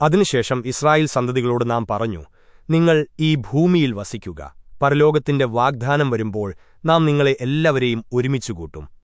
അതിനുശേഷം ഇസ്രായേൽ സന്തതികളോട് നാം പറഞ്ഞു നിങ്ങൾ ഈ ഭൂമിയിൽ വസിക്കുക. പരലോകത്തിന്റെ വാഗ്ദാനം വരുമ്പോൾ നാം നിങ്ങളെ എല്ലാവരെയും ഒരുമിച്ചുകൂട്ടും.